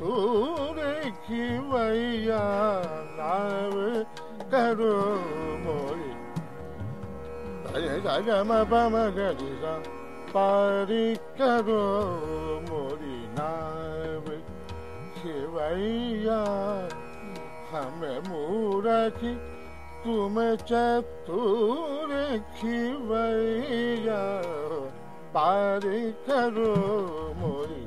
चतुर खिवैया नाव करो मोरी। जय म पम गरी सा पारी करो मोरी नाव खिवैया हमें मूरखी, तुम चतुर खिवैया पारी करो मोरी।